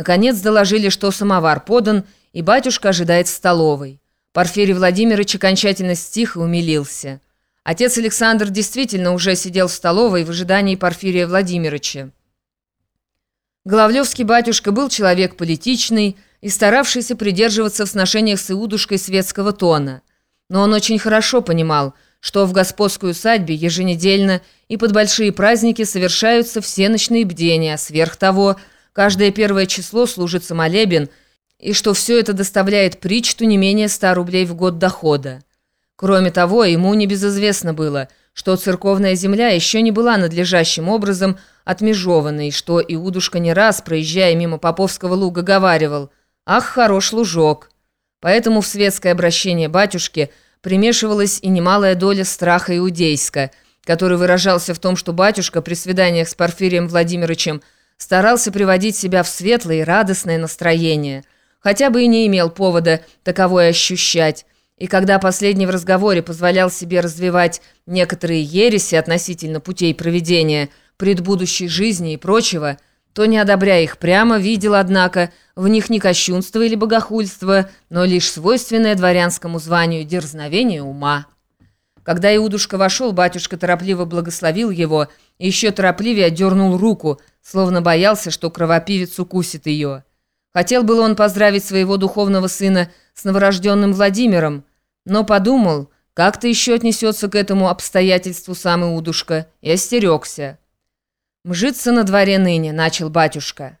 Наконец доложили, что самовар подан, и батюшка ожидает в столовой. Порфирий Владимирович окончательно стих и умилился. Отец Александр действительно уже сидел в столовой в ожидании Порфирия Владимировича. Головлевский батюшка был человек политичный и старавшийся придерживаться в сношениях с Иудушкой светского тона. Но он очень хорошо понимал, что в господской усадьбе еженедельно и под большие праздники совершаются все ночные бдения, сверх того, каждое первое число служится молебен, и что все это доставляет причту не менее 100 рублей в год дохода. Кроме того, ему небезызвестно было, что церковная земля еще не была надлежащим образом отмежована, и что Иудушка не раз, проезжая мимо Поповского луга, говаривал «Ах, хорош лужок!». Поэтому в светское обращение батюшки примешивалась и немалая доля страха иудейска, который выражался в том, что батюшка при свиданиях с Порфирием Владимировичем старался приводить себя в светлое и радостное настроение, хотя бы и не имел повода таковое ощущать, и когда последний в разговоре позволял себе развивать некоторые ереси относительно путей проведения, предбудущей жизни и прочего, то, не одобряя их прямо, видел, однако, в них не кощунство или богохульство, но лишь свойственное дворянскому званию дерзновение ума. Когда Иудушка вошел, батюшка торопливо благословил его и еще торопливее отдернул руку, словно боялся, что кровопивец укусит ее. Хотел был он поздравить своего духовного сына с новорожденным Владимиром, но подумал, как-то еще отнесется к этому обстоятельству сам Иудушка, и остерегся. «Мжиться на дворе ныне», — начал батюшка.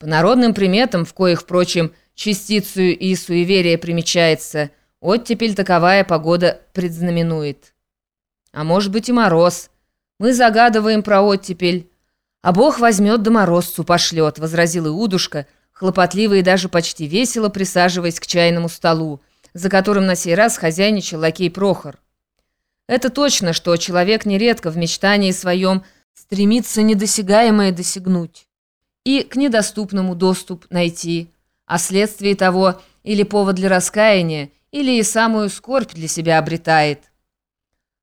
По народным приметам, в коих, впрочем, частицию и суеверие примечается, оттепель таковая погода предзнаменует. А может быть и мороз. Мы загадываем про оттепель. А Бог возьмет да морозцу пошлет, возразил Иудушка, хлопотливо и даже почти весело присаживаясь к чайному столу, за которым на сей раз хозяйничал лакей Прохор. Это точно, что человек нередко в мечтании своем стремится недосягаемое досягнуть и к недоступному доступ найти, а следствие того или повод для раскаяния, или и самую скорбь для себя обретает.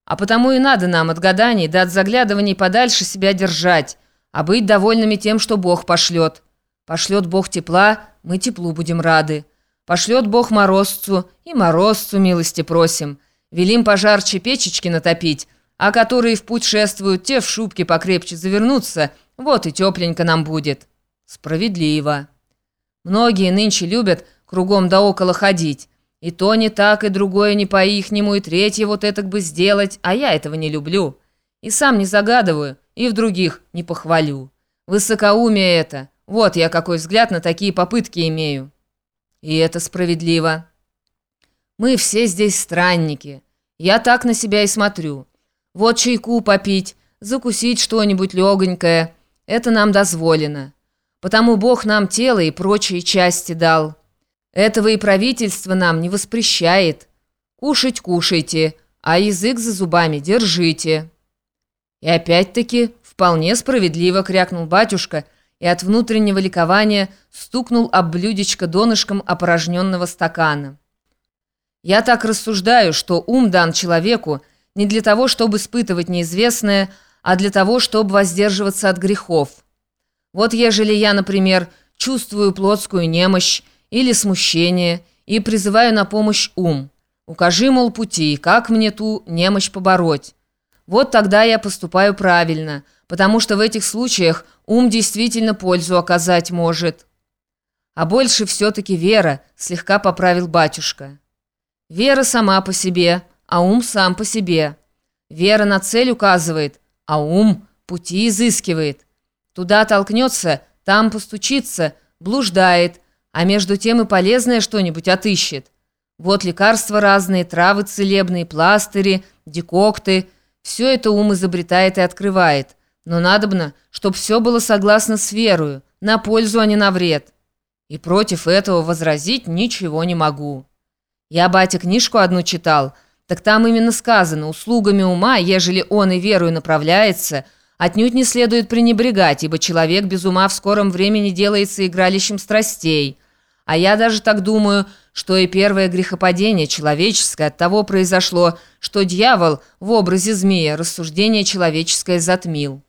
А потому и надо нам от гаданий да от заглядываний подальше себя держать, а быть довольными тем, что Бог пошлет. Пошлет Бог тепла, мы теплу будем рады. Пошлет Бог морозцу, и морозцу милости просим. Велим пожарче печечки натопить, а которые в путь шествуют, те в шубке покрепче завернутся, вот и тепленько нам будет». Справедливо. Многие нынче любят кругом да около ходить. И то не так, и другое не по-ихнему, и третье вот это бы сделать, а я этого не люблю. И сам не загадываю, и в других не похвалю. Высокоумие это. Вот я какой взгляд на такие попытки имею. И это справедливо. Мы все здесь странники. Я так на себя и смотрю. Вот чайку попить, закусить что-нибудь легонькое. Это нам дозволено. Потому Бог нам тело и прочие части дал. Этого и правительство нам не воспрещает. Кушать кушайте, а язык за зубами держите». И опять-таки вполне справедливо крякнул батюшка и от внутреннего ликования стукнул об блюдечко донышком опорожненного стакана. «Я так рассуждаю, что ум дан человеку не для того, чтобы испытывать неизвестное, а для того, чтобы воздерживаться от грехов». Вот ежели я, например, чувствую плотскую немощь или смущение и призываю на помощь ум, укажи, мол, пути, как мне ту немощь побороть. Вот тогда я поступаю правильно, потому что в этих случаях ум действительно пользу оказать может. А больше все-таки вера, слегка поправил батюшка. Вера сама по себе, а ум сам по себе. Вера на цель указывает, а ум пути изыскивает. Туда толкнется, там постучится, блуждает, а между тем и полезное что-нибудь отыщет. Вот лекарства разные, травы целебные, пластыри, декокты. Все это ум изобретает и открывает. Но надобно, чтобы все было согласно с верою, на пользу, а не на вред. И против этого возразить ничего не могу. Я, батя, книжку одну читал, так там именно сказано, услугами ума, ежели он и верою направляется – Отнюдь не следует пренебрегать, ибо человек без ума в скором времени делается игралищем страстей. А я даже так думаю, что и первое грехопадение человеческое от того произошло, что дьявол в образе змея рассуждение человеческое затмил.